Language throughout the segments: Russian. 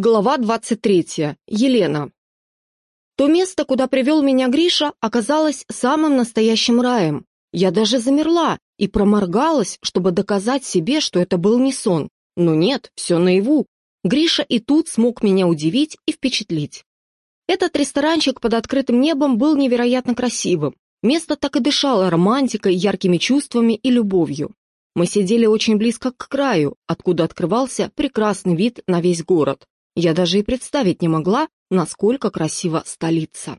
Глава 23. Елена. То место, куда привел меня Гриша, оказалось самым настоящим раем. Я даже замерла и проморгалась, чтобы доказать себе, что это был не сон. Но нет, все наяву. Гриша и тут смог меня удивить и впечатлить. Этот ресторанчик под открытым небом был невероятно красивым. Место так и дышало романтикой, яркими чувствами и любовью. Мы сидели очень близко к краю, откуда открывался прекрасный вид на весь город. Я даже и представить не могла, насколько красива столица.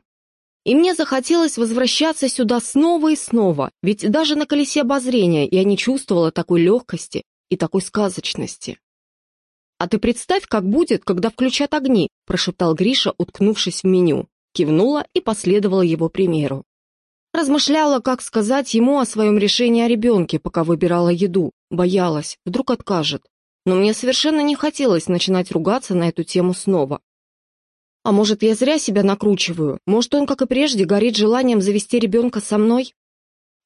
И мне захотелось возвращаться сюда снова и снова, ведь даже на колесе обозрения я не чувствовала такой легкости и такой сказочности. «А ты представь, как будет, когда включат огни», прошептал Гриша, уткнувшись в меню. Кивнула и последовала его примеру. Размышляла, как сказать ему о своем решении о ребенке, пока выбирала еду. Боялась, вдруг откажет но мне совершенно не хотелось начинать ругаться на эту тему снова. А может, я зря себя накручиваю? Может, он, как и прежде, горит желанием завести ребенка со мной?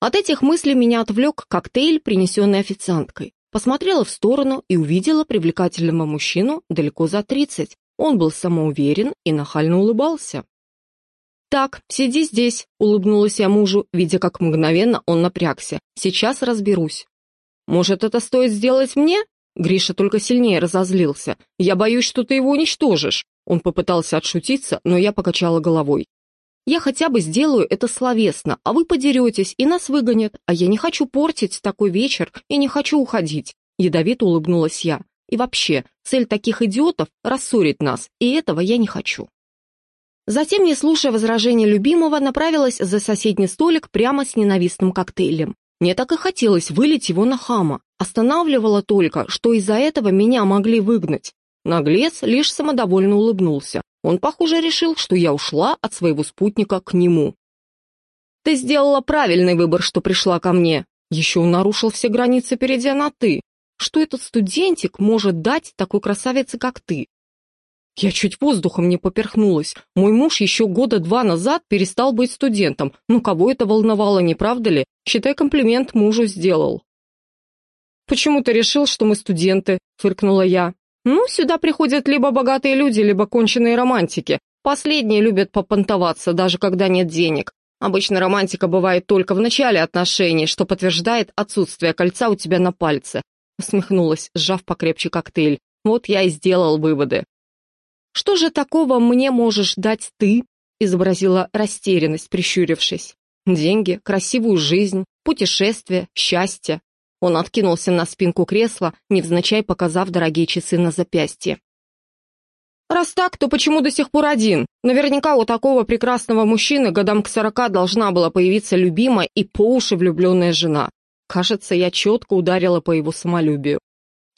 От этих мыслей меня отвлек коктейль, принесенный официанткой. Посмотрела в сторону и увидела привлекательного мужчину далеко за тридцать. Он был самоуверен и нахально улыбался. «Так, сиди здесь», — улыбнулась я мужу, видя, как мгновенно он напрягся. «Сейчас разберусь». «Может, это стоит сделать мне?» Гриша только сильнее разозлился. «Я боюсь, что ты его уничтожишь». Он попытался отшутиться, но я покачала головой. «Я хотя бы сделаю это словесно, а вы подеретесь и нас выгонят, а я не хочу портить такой вечер и не хочу уходить». Ядовито улыбнулась я. «И вообще, цель таких идиотов — рассорить нас, и этого я не хочу». Затем, не слушая возражения любимого, направилась за соседний столик прямо с ненавистным коктейлем. Мне так и хотелось вылить его на хама. Останавливало только, что из-за этого меня могли выгнать. Наглец лишь самодовольно улыбнулся. Он, похоже, решил, что я ушла от своего спутника к нему. «Ты сделала правильный выбор, что пришла ко мне. Еще он нарушил все границы, перейдя на «ты». Что этот студентик может дать такой красавице, как ты? Я чуть воздухом не поперхнулась. Мой муж еще года два назад перестал быть студентом. Ну, кого это волновало, не правда ли? Считай, комплимент мужу сделал. «Почему ты решил, что мы студенты?» — фыркнула я. «Ну, сюда приходят либо богатые люди, либо конченые романтики. Последние любят попонтоваться, даже когда нет денег. Обычно романтика бывает только в начале отношений, что подтверждает отсутствие кольца у тебя на пальце». Усмехнулась, сжав покрепче коктейль. «Вот я и сделал выводы. «Что же такого мне можешь дать ты?» изобразила растерянность, прищурившись. «Деньги, красивую жизнь, путешествие, счастье». Он откинулся на спинку кресла, невзначай показав дорогие часы на запястье. «Раз так, то почему до сих пор один? Наверняка у такого прекрасного мужчины годам к сорока должна была появиться любимая и по уши влюбленная жена. Кажется, я четко ударила по его самолюбию.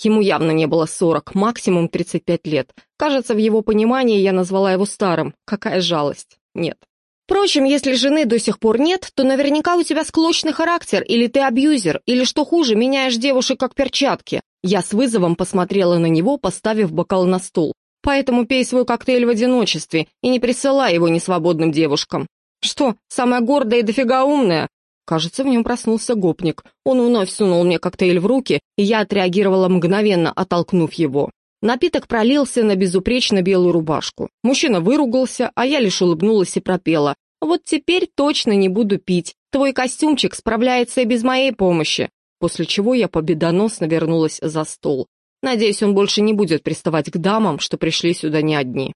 Ему явно не было 40, максимум 35 лет. Кажется, в его понимании я назвала его старым. Какая жалость. Нет. Впрочем, если жены до сих пор нет, то наверняка у тебя склочный характер, или ты абьюзер, или, что хуже, меняешь девушек как перчатки. Я с вызовом посмотрела на него, поставив бокал на стол. Поэтому пей свой коктейль в одиночестве и не присылай его несвободным девушкам. Что, самая гордая и дофига умная? Кажется, в нем проснулся гопник. Он вновь сунул мне коктейль в руки, и я отреагировала мгновенно, оттолкнув его. Напиток пролился на безупречно белую рубашку. Мужчина выругался, а я лишь улыбнулась и пропела. «Вот теперь точно не буду пить. Твой костюмчик справляется и без моей помощи». После чего я победоносно вернулась за стол. Надеюсь, он больше не будет приставать к дамам, что пришли сюда не одни.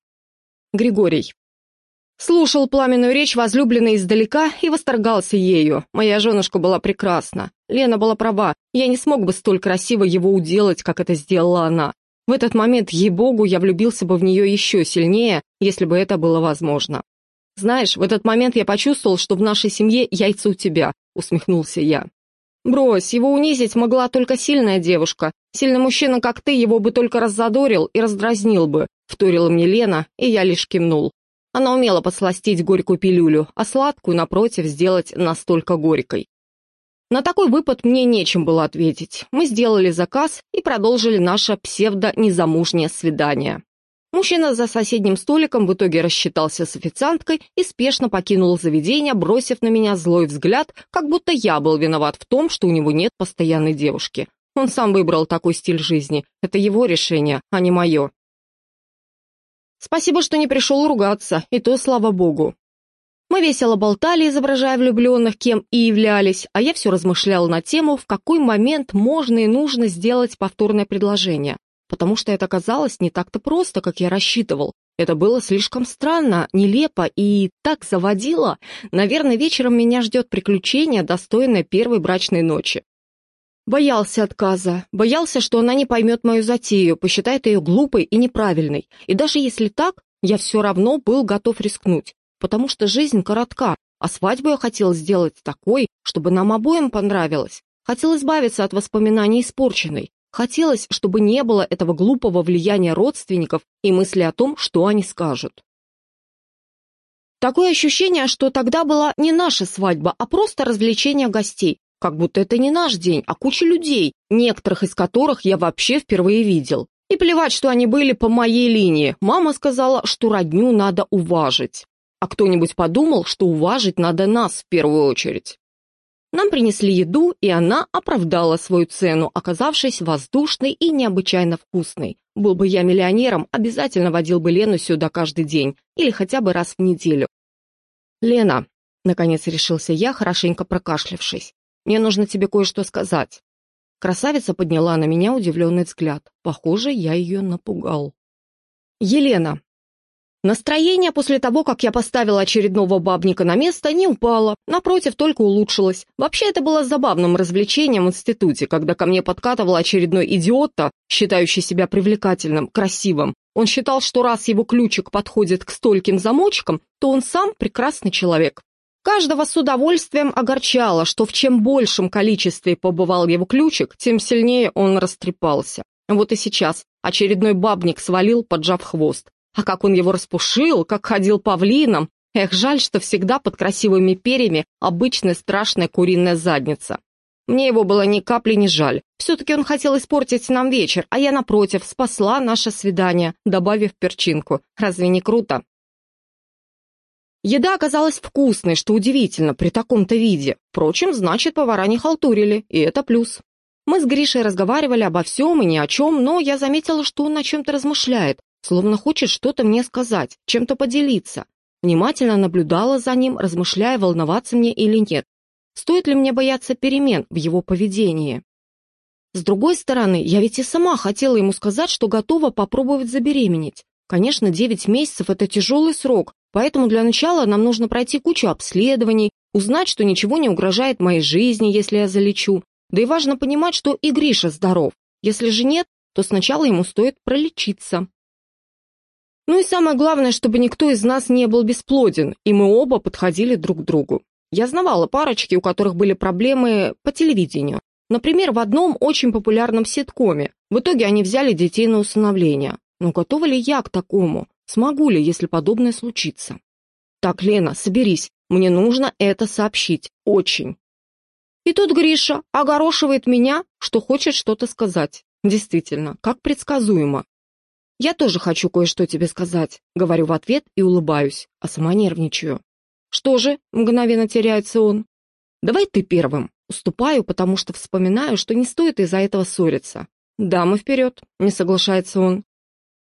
Григорий. Слушал пламенную речь возлюбленной издалека и восторгался ею. Моя женушка была прекрасна. Лена была права. Я не смог бы столь красиво его уделать, как это сделала она. В этот момент, ей-богу, я влюбился бы в нее еще сильнее, если бы это было возможно. «Знаешь, в этот момент я почувствовал, что в нашей семье яйца у тебя», — усмехнулся я. «Брось, его унизить могла только сильная девушка. Сильный мужчина, как ты, его бы только раззадорил и раздразнил бы», — вторила мне Лена, и я лишь кивнул. Она умела подсластить горькую пилюлю, а сладкую, напротив, сделать настолько горькой. На такой выпад мне нечем было ответить. Мы сделали заказ и продолжили наше псевдо-незамужнее свидание. Мужчина за соседним столиком в итоге рассчитался с официанткой и спешно покинул заведение, бросив на меня злой взгляд, как будто я был виноват в том, что у него нет постоянной девушки. Он сам выбрал такой стиль жизни. Это его решение, а не мое. Спасибо, что не пришел ругаться, и то слава богу. Мы весело болтали, изображая влюбленных, кем и являлись, а я все размышляла на тему, в какой момент можно и нужно сделать повторное предложение, потому что это казалось не так-то просто, как я рассчитывал. Это было слишком странно, нелепо и так заводило. Наверное, вечером меня ждет приключение, достойное первой брачной ночи. Боялся отказа, боялся, что она не поймет мою затею, посчитает ее глупой и неправильной. И даже если так, я все равно был готов рискнуть потому что жизнь коротка, а свадьбу я хотел сделать такой, чтобы нам обоим понравилось. Хотел избавиться от воспоминаний испорченной. Хотелось, чтобы не было этого глупого влияния родственников и мысли о том, что они скажут. Такое ощущение, что тогда была не наша свадьба, а просто развлечение гостей, как будто это не наш день, а куча людей, некоторых из которых я вообще впервые видел. И плевать, что они были по моей линии. Мама сказала, что родню надо уважить. А кто-нибудь подумал, что уважить надо нас в первую очередь? Нам принесли еду, и она оправдала свою цену, оказавшись воздушной и необычайно вкусной. Был бы я миллионером, обязательно водил бы Лену сюда каждый день или хотя бы раз в неделю. «Лена», — наконец решился я, хорошенько прокашлявшись, «мне нужно тебе кое-что сказать». Красавица подняла на меня удивленный взгляд. Похоже, я ее напугал. «Елена, Настроение после того, как я поставила очередного бабника на место, не упало, напротив, только улучшилось. Вообще, это было забавным развлечением в институте, когда ко мне подкатывал очередной идиота, считающий себя привлекательным, красивым. Он считал, что раз его ключик подходит к стольким замочкам, то он сам прекрасный человек. Каждого с удовольствием огорчало, что в чем большем количестве побывал его ключик, тем сильнее он растрепался. Вот и сейчас очередной бабник свалил, поджав хвост. А как он его распушил, как ходил павлином. Эх, жаль, что всегда под красивыми перьями обычная страшная куриная задница. Мне его было ни капли не жаль. Все-таки он хотел испортить нам вечер, а я, напротив, спасла наше свидание, добавив перчинку. Разве не круто? Еда оказалась вкусной, что удивительно, при таком-то виде. Впрочем, значит, повара не халтурили, и это плюс. Мы с Гришей разговаривали обо всем и ни о чем, но я заметила, что он о чем-то размышляет, словно хочет что-то мне сказать, чем-то поделиться. Внимательно наблюдала за ним, размышляя, волноваться мне или нет. Стоит ли мне бояться перемен в его поведении? С другой стороны, я ведь и сама хотела ему сказать, что готова попробовать забеременеть. Конечно, 9 месяцев – это тяжелый срок, поэтому для начала нам нужно пройти кучу обследований, узнать, что ничего не угрожает моей жизни, если я залечу. Да и важно понимать, что и Гриша здоров. Если же нет, то сначала ему стоит пролечиться. Ну и самое главное, чтобы никто из нас не был бесплоден, и мы оба подходили друг к другу. Я знавала парочки, у которых были проблемы по телевидению. Например, в одном очень популярном ситкоме. В итоге они взяли детей на усыновление. Но готова ли я к такому? Смогу ли, если подобное случится? Так, Лена, соберись. Мне нужно это сообщить. Очень. И тут Гриша огорошивает меня, что хочет что-то сказать. Действительно, как предсказуемо. «Я тоже хочу кое-что тебе сказать», — говорю в ответ и улыбаюсь, а сама нервничаю. «Что же?» — мгновенно теряется он. «Давай ты первым». Уступаю, потому что вспоминаю, что не стоит из-за этого ссориться. «Дамы вперед», — не соглашается он.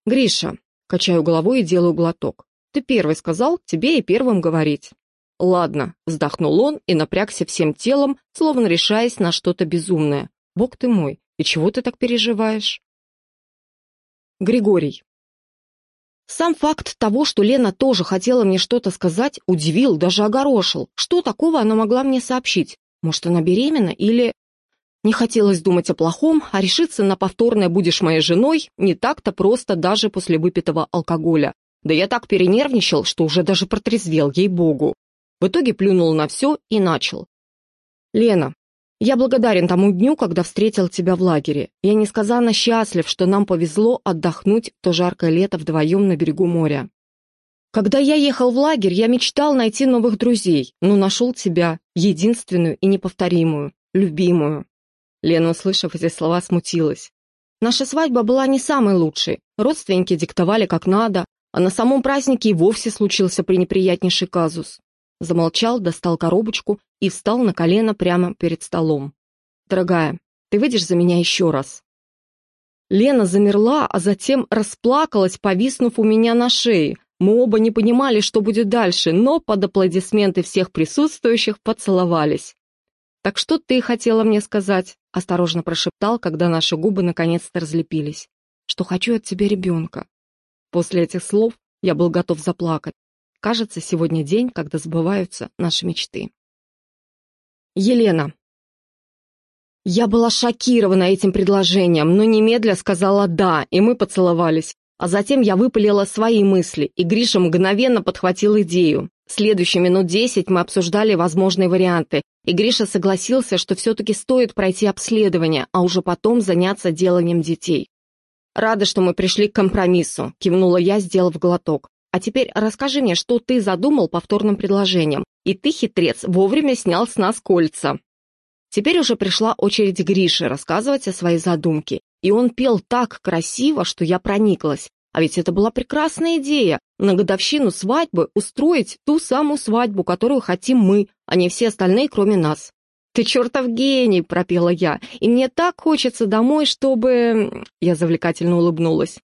«Гриша», — качаю головой и делаю глоток. «Ты первый сказал, тебе и первым говорить». «Ладно», — вздохнул он и напрягся всем телом, словно решаясь на что-то безумное. «Бог ты мой, и чего ты так переживаешь?» Григорий. Сам факт того, что Лена тоже хотела мне что-то сказать, удивил, даже огорошил. Что такого она могла мне сообщить? Может, она беременна или... Не хотелось думать о плохом, а решиться на повторное «будешь моей женой» не так-то просто даже после выпитого алкоголя. Да я так перенервничал, что уже даже протрезвел, ей-богу. В итоге плюнул на все и начал. «Лена, я благодарен тому дню, когда встретил тебя в лагере. Я несказанно счастлив, что нам повезло отдохнуть то жаркое лето вдвоем на берегу моря. Когда я ехал в лагерь, я мечтал найти новых друзей, но нашел тебя, единственную и неповторимую, любимую. Лена, услышав эти слова, смутилась. Наша свадьба была не самой лучшей. Родственники диктовали как надо, а на самом празднике и вовсе случился пренеприятнейший казус. Замолчал, достал коробочку и встал на колено прямо перед столом. «Дорогая, ты выйдешь за меня еще раз?» Лена замерла, а затем расплакалась, повиснув у меня на шее. Мы оба не понимали, что будет дальше, но под аплодисменты всех присутствующих поцеловались. «Так что ты хотела мне сказать?» — осторожно прошептал, когда наши губы наконец-то разлепились. «Что хочу от тебя ребенка». После этих слов я был готов заплакать. Кажется, сегодня день, когда сбываются наши мечты. Елена. Я была шокирована этим предложением, но немедля сказала «да», и мы поцеловались. А затем я выпалила свои мысли, и Гриша мгновенно подхватил идею. Следующие минут десять мы обсуждали возможные варианты, и Гриша согласился, что все-таки стоит пройти обследование, а уже потом заняться деланием детей. «Рада, что мы пришли к компромиссу», — кивнула я, сделав глоток. «А теперь расскажи мне, что ты задумал повторным предложением, и ты, хитрец, вовремя снял с нас кольца». Теперь уже пришла очередь Гриши рассказывать о своей задумке, и он пел так красиво, что я прониклась. А ведь это была прекрасная идея – на годовщину свадьбы устроить ту самую свадьбу, которую хотим мы, а не все остальные, кроме нас. «Ты чертов гений!» – пропела я. «И мне так хочется домой, чтобы...» Я завлекательно улыбнулась.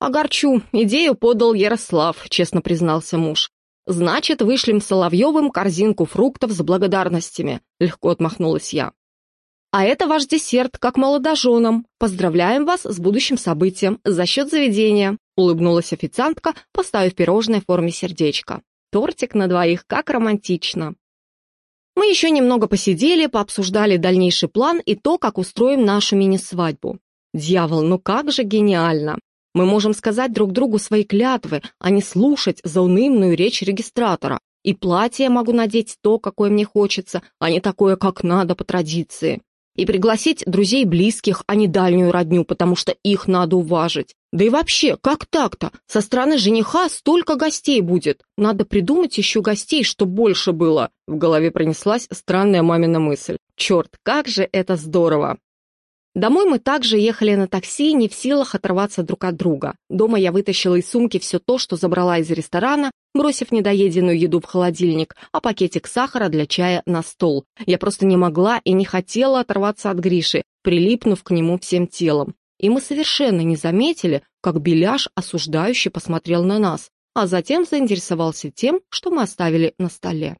«Огорчу. Идею подал Ярослав», – честно признался муж. «Значит, вышлем Соловьевым корзинку фруктов с благодарностями», – легко отмахнулась я. А это ваш десерт, как молодоженам. Поздравляем вас с будущим событием за счет заведения», улыбнулась официантка, поставив пирожное в форме сердечка. Тортик на двоих, как романтично. Мы еще немного посидели, пообсуждали дальнейший план и то, как устроим нашу мини-свадьбу. Дьявол, ну как же гениально! Мы можем сказать друг другу свои клятвы, а не слушать заунывную речь регистратора. И платье могу надеть то, какое мне хочется, а не такое, как надо по традиции и пригласить друзей близких, а не дальнюю родню, потому что их надо уважить. Да и вообще, как так-то? Со стороны жениха столько гостей будет. Надо придумать еще гостей, чтоб больше было. В голове пронеслась странная мамина мысль. Черт, как же это здорово! Домой мы также ехали на такси, не в силах оторваться друг от друга. Дома я вытащила из сумки все то, что забрала из ресторана, бросив недоеденную еду в холодильник, а пакетик сахара для чая на стол. Я просто не могла и не хотела оторваться от Гриши, прилипнув к нему всем телом. И мы совершенно не заметили, как Беляш осуждающе посмотрел на нас, а затем заинтересовался тем, что мы оставили на столе.